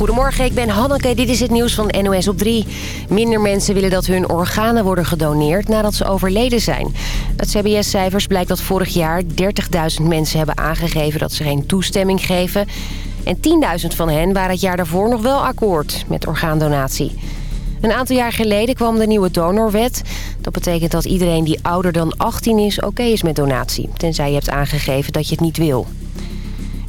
Goedemorgen, ik ben Hanneke. Dit is het nieuws van NOS op 3. Minder mensen willen dat hun organen worden gedoneerd nadat ze overleden zijn. Uit CBS-cijfers blijkt dat vorig jaar 30.000 mensen hebben aangegeven dat ze geen toestemming geven. En 10.000 van hen waren het jaar daarvoor nog wel akkoord met orgaandonatie. Een aantal jaar geleden kwam de nieuwe donorwet. Dat betekent dat iedereen die ouder dan 18 is oké is met donatie. Tenzij je hebt aangegeven dat je het niet wil.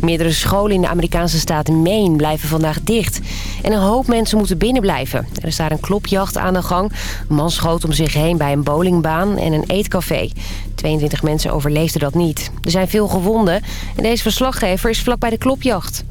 Meerdere scholen in de Amerikaanse staat Maine blijven vandaag dicht. En een hoop mensen moeten binnenblijven. Er is daar een klopjacht aan de gang. Een man schoot om zich heen bij een bowlingbaan en een eetcafé. 22 mensen overleefden dat niet. Er zijn veel gewonden en deze verslaggever is vlak bij de klopjacht.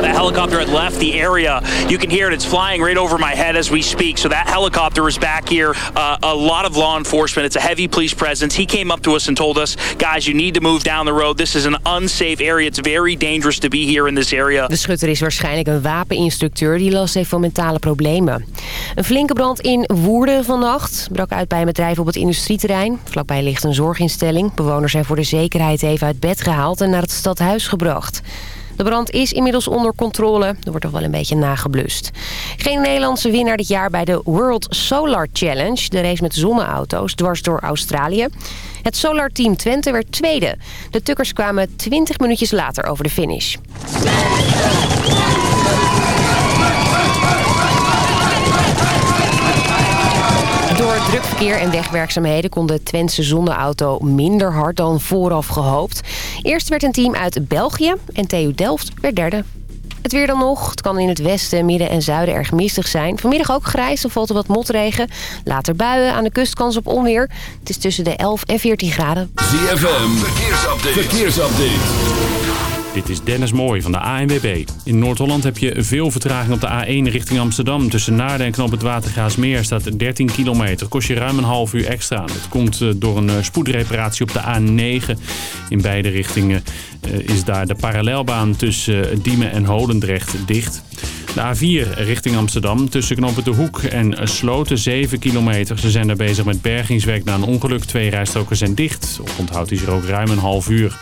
The helicopter had left the area. You can hear it. It's flying right over my head as we speak. So that helicopter is back here. Uh, a lot of law enforcement. It's a heavy police presence. He came up to us and told us, guys, you need to move down the road. This is an unsafe area. It's very dangerous to be here in this area. De schutter is waarschijnlijk een wapeninstructeur die last heeft van mentale problemen. Een flinke brand in Woerden vannacht. Brak uit bij een bedrijf op het industrieterrein. Vlakbij ligt een zorginstelling. Bewoners zijn voor de zekerheid even uit bed gehaald en naar het stadhuis gebracht. De brand is inmiddels onder controle. Er wordt toch wel een beetje nageblust. Geen Nederlandse winnaar dit jaar bij de World Solar Challenge. De race met zonneauto's dwars door Australië. Het Solar Team Twente werd tweede. De tukkers kwamen 20 minuutjes later over de finish. Door druk verkeer en wegwerkzaamheden kon de Twentse zonneauto minder hard dan vooraf gehoopt. Eerst werd een team uit België en TU Delft werd derde. Het weer dan nog. Het kan in het westen, midden en zuiden erg mistig zijn. Vanmiddag ook grijs, dan valt er wat motregen. Later buien, aan de kust kans op onweer. Het is tussen de 11 en 14 graden. ZFM, verkeersupdate. verkeersupdate. Dit is Dennis Mooij van de ANWB. In Noord-Holland heb je veel vertraging op de A1 richting Amsterdam. Tussen Naarden en Knop het Watergaasmeer staat 13 kilometer. Kost je ruim een half uur extra. Dat komt eh, door een eh, spoedreparatie op de A9. In beide richtingen eh, is daar de parallelbaan tussen Diemen en Holendrecht dicht. De A4 richting Amsterdam tussen Knoppen de Hoek en Sloten 7 kilometer. Ze zijn daar bezig met bergingswerk na een ongeluk. Twee rijstroken zijn dicht. Onthoud is er ook ruim een half uur.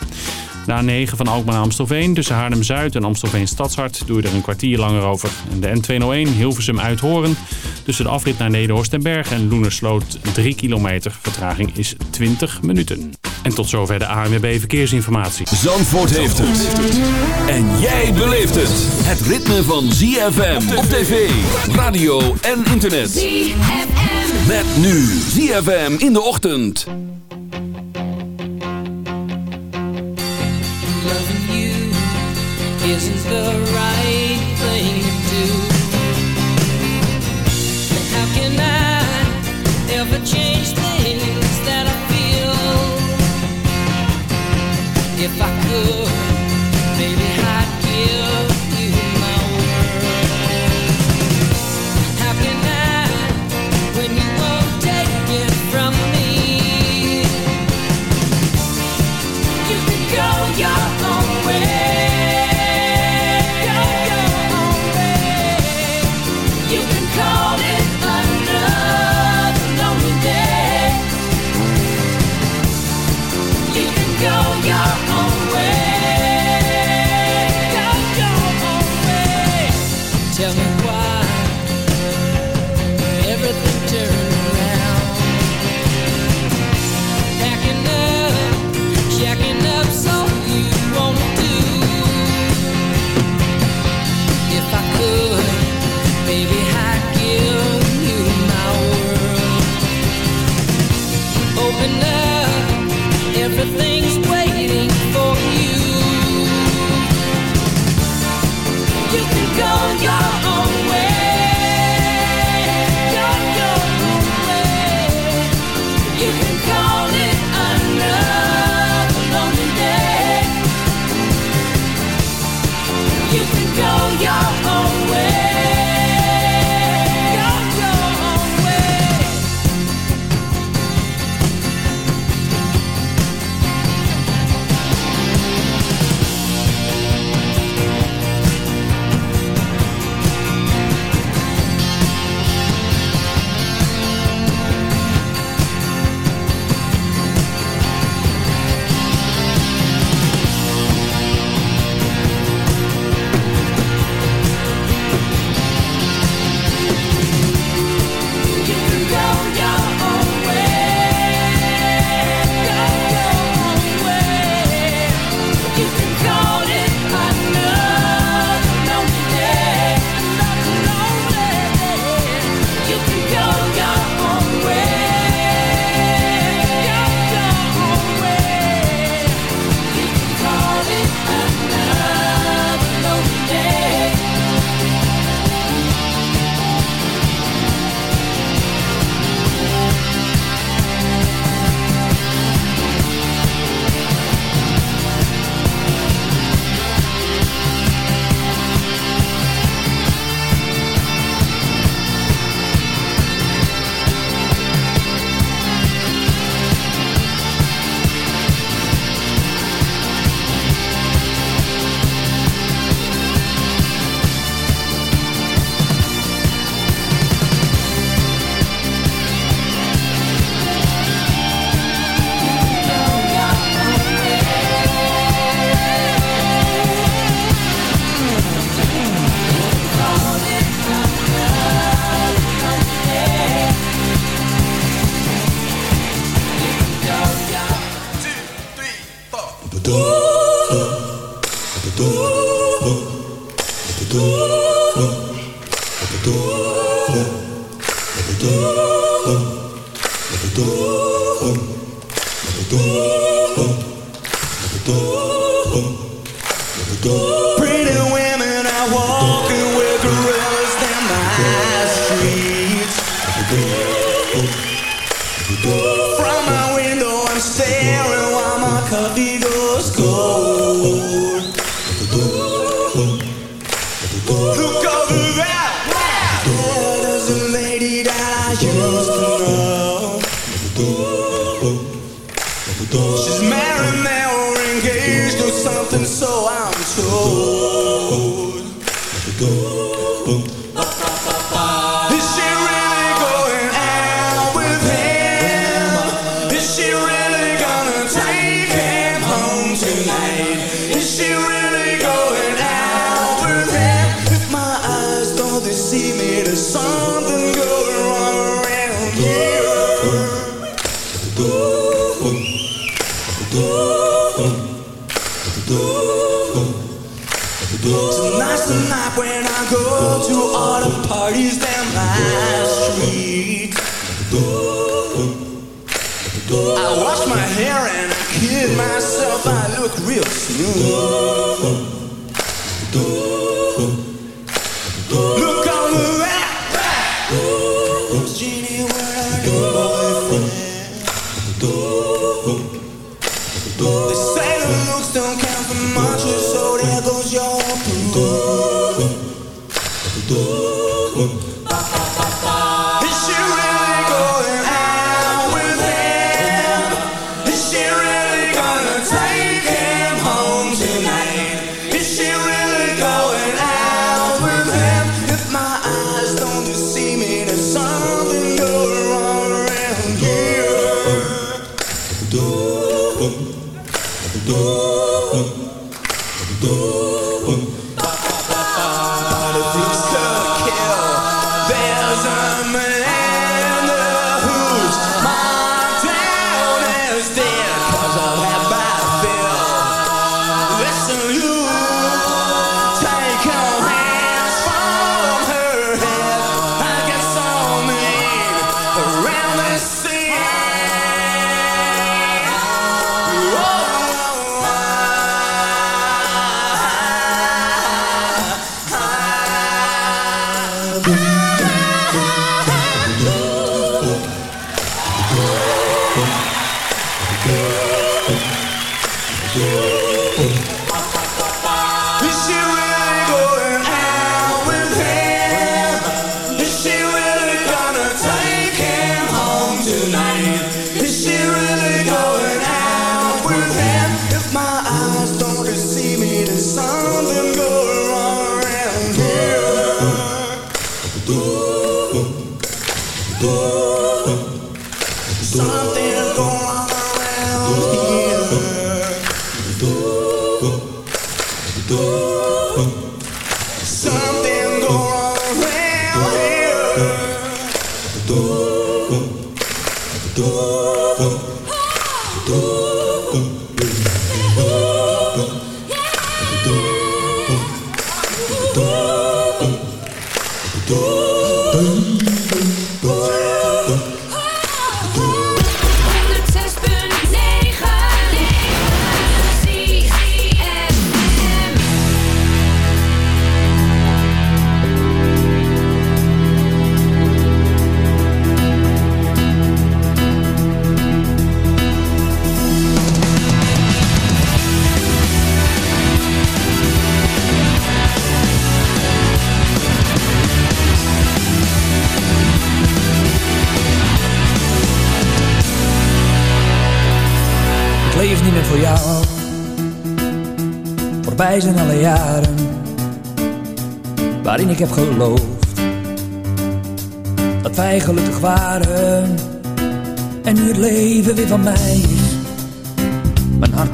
De A9 van Alkmaar naar Amstelveen tussen Haarlem-Zuid en Amstelveen Stadshart doe je er een kwartier langer over. En de N201 Hilversum Uithoren tussen de afrit naar Nederhorst en Berg en Loenersloot 3 kilometer. Vertraging is 20 minuten. En tot zover de ANWB Verkeersinformatie. Zandvoort heeft het. En jij beleeft het. Het ritme van ZFM op tv, radio en internet. ZFM. Met nu ZFM in de ochtend. Isn't the right thing to do. how can I ever change things that I feel? If I could, 将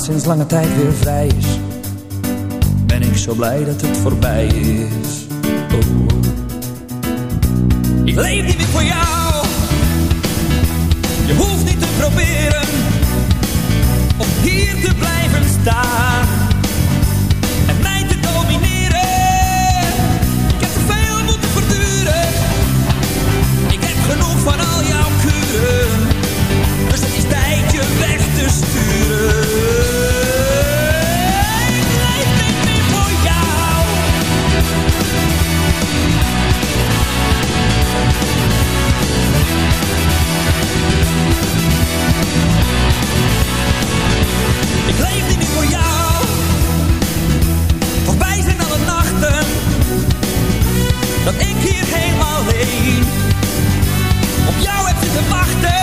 Sinds lange tijd weer vrij is. Ben ik zo blij dat het voorbij is. Oh. Ik leef niet meer voor jou. Je hoeft niet te proberen om hier te blijven staan te wachten.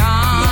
Ah. on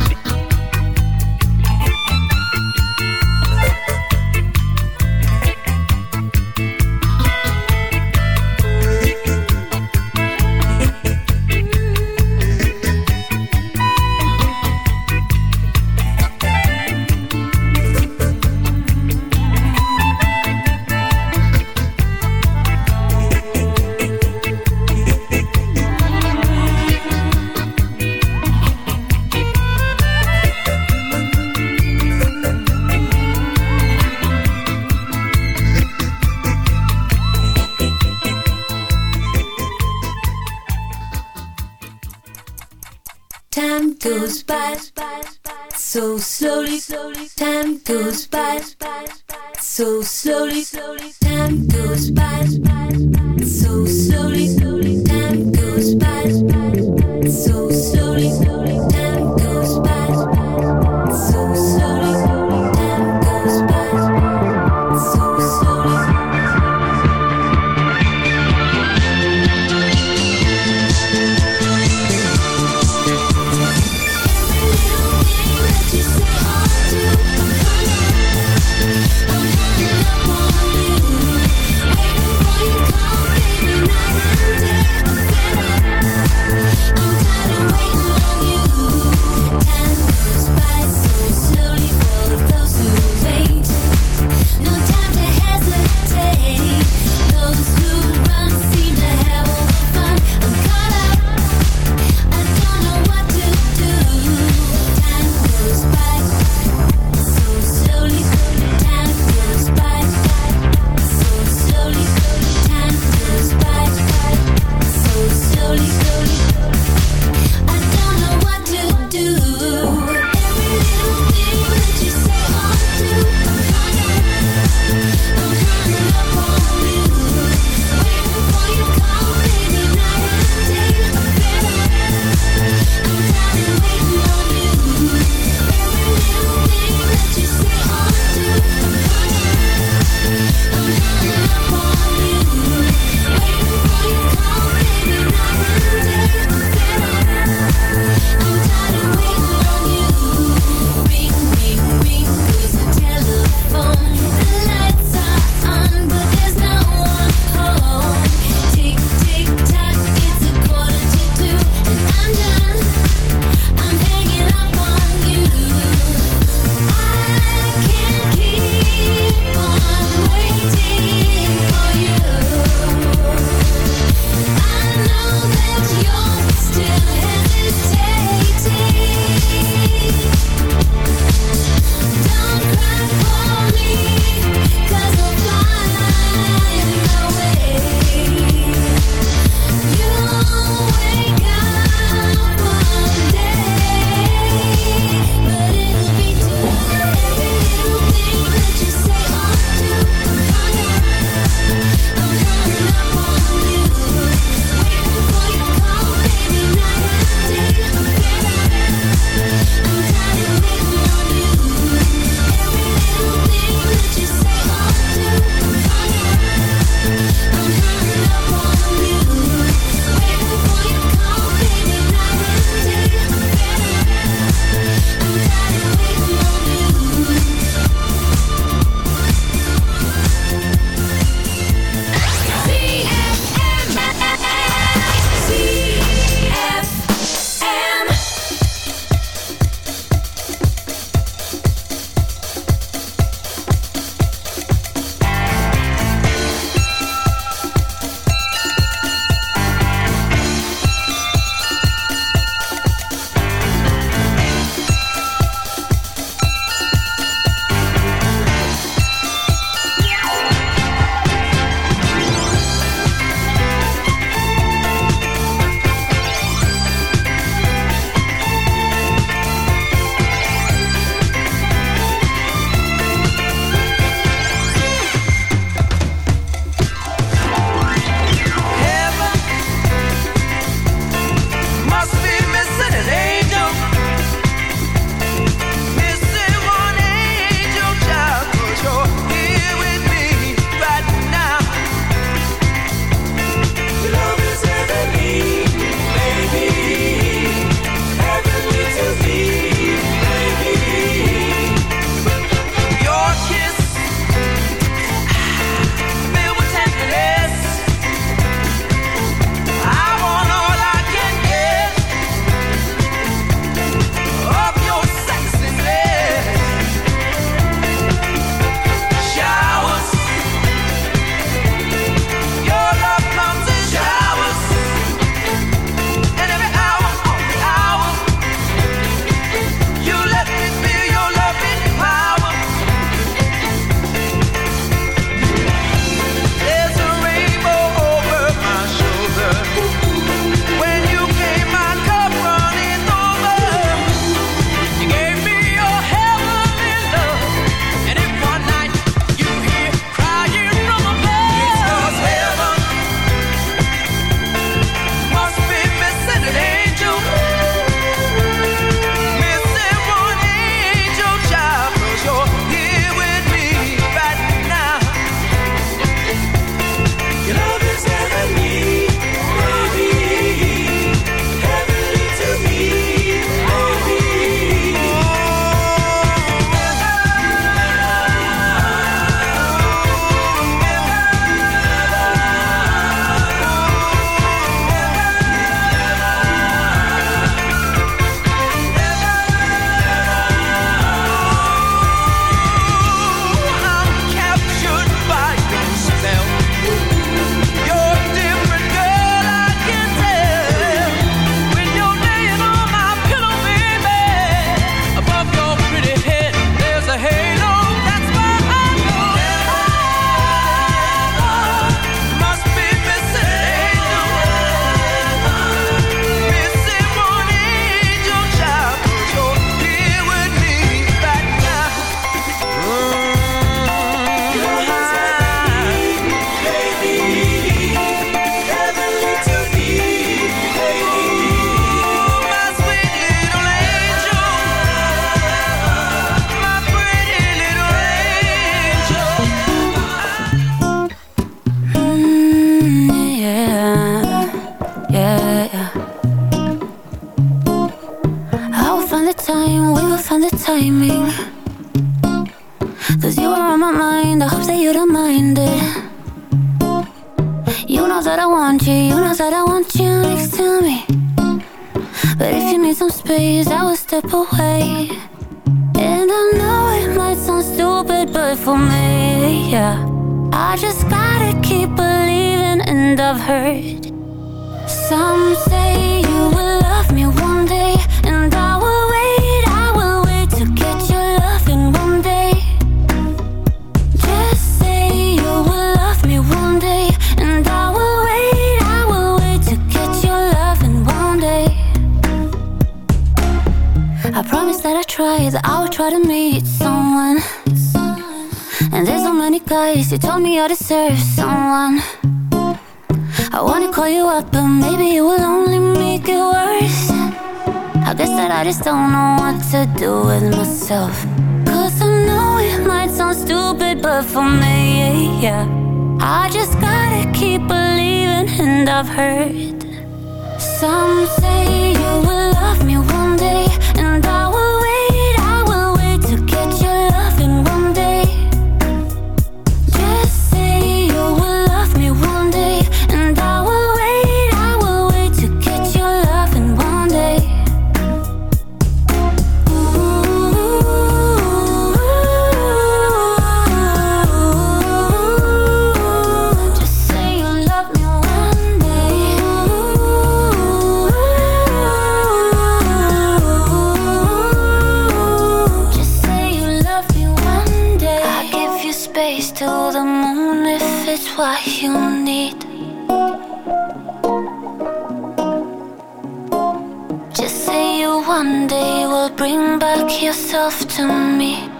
So slowly. Time that I just don't know what to do with myself. Cause I know it might sound stupid, but for me, yeah, I just gotta keep believing, and I've heard some say you will love me one day, and I will. Bring back yourself to me.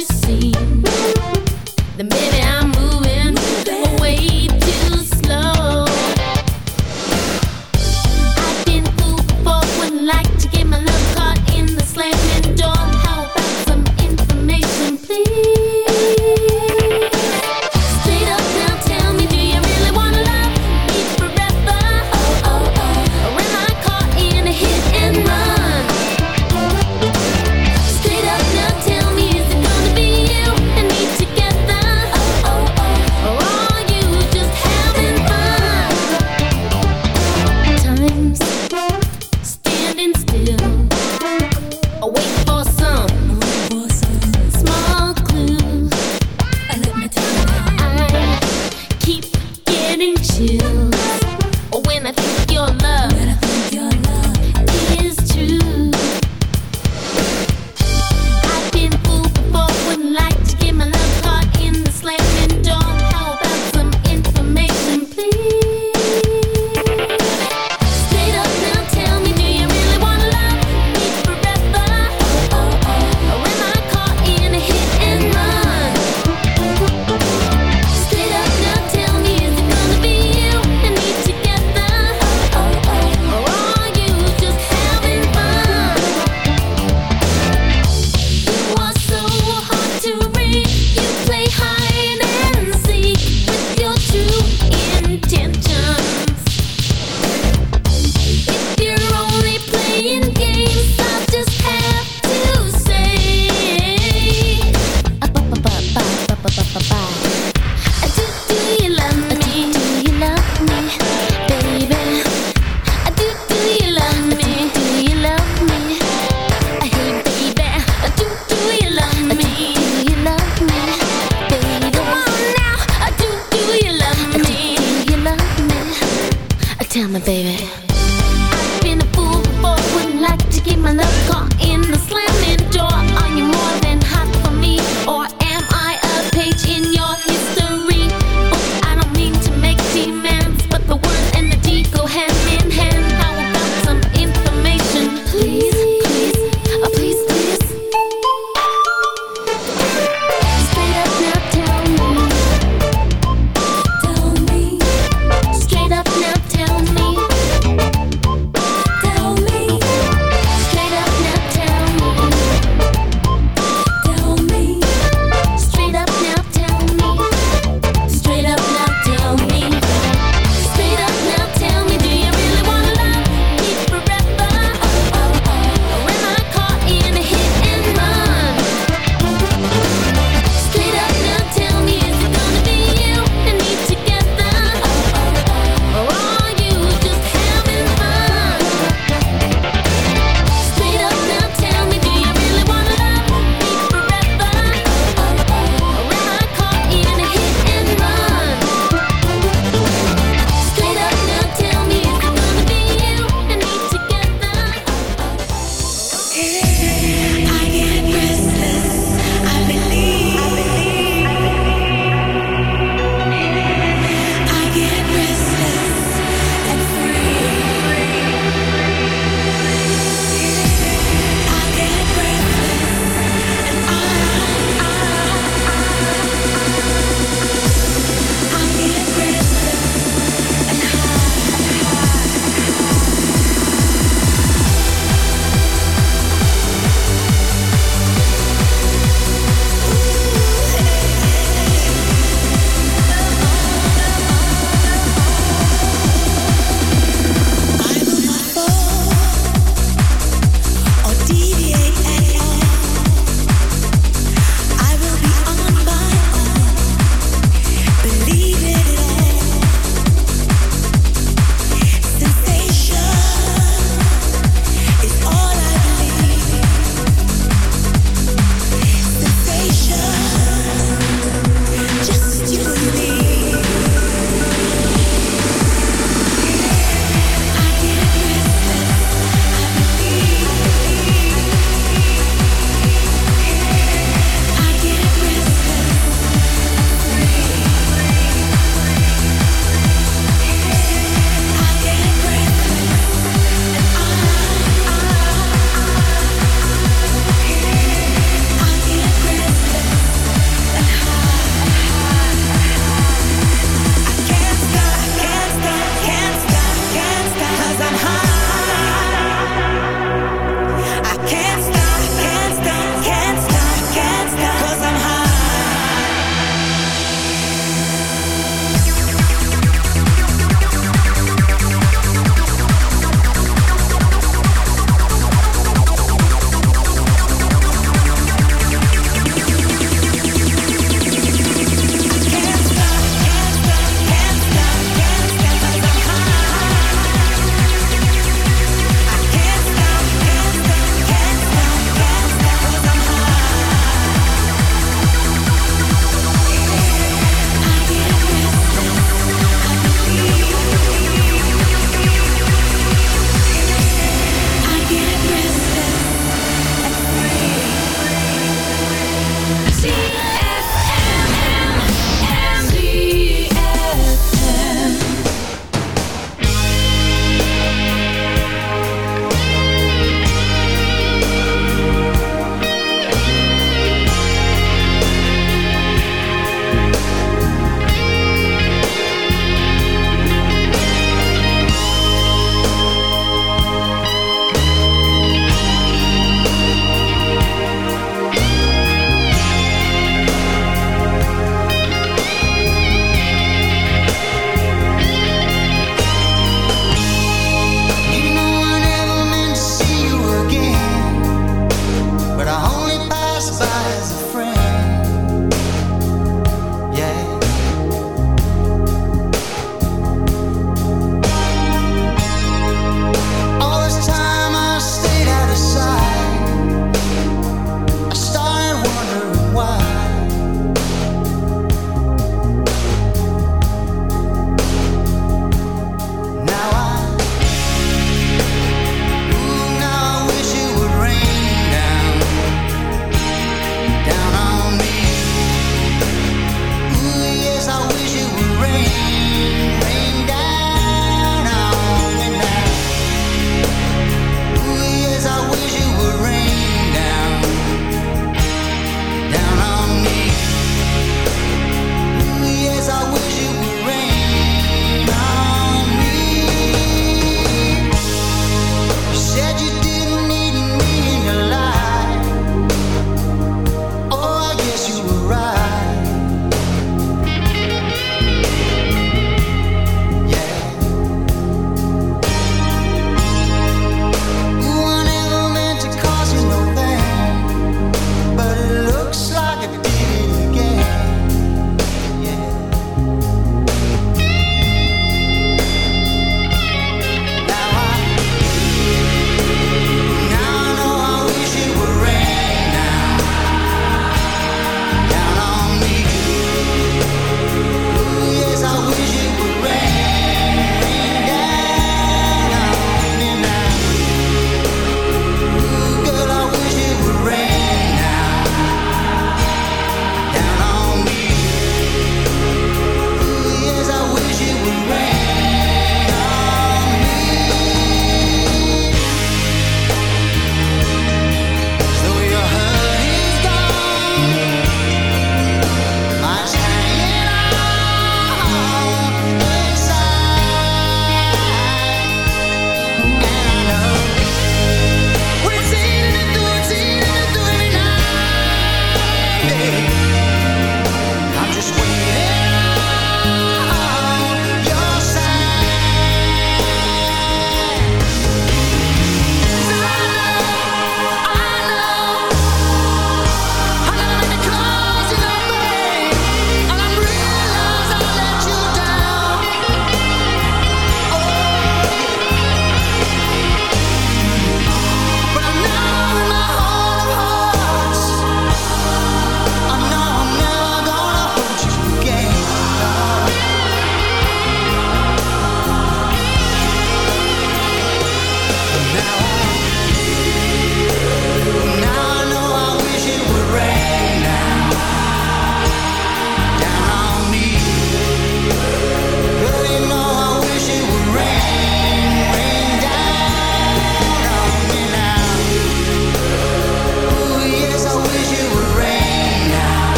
you see. The minute I'm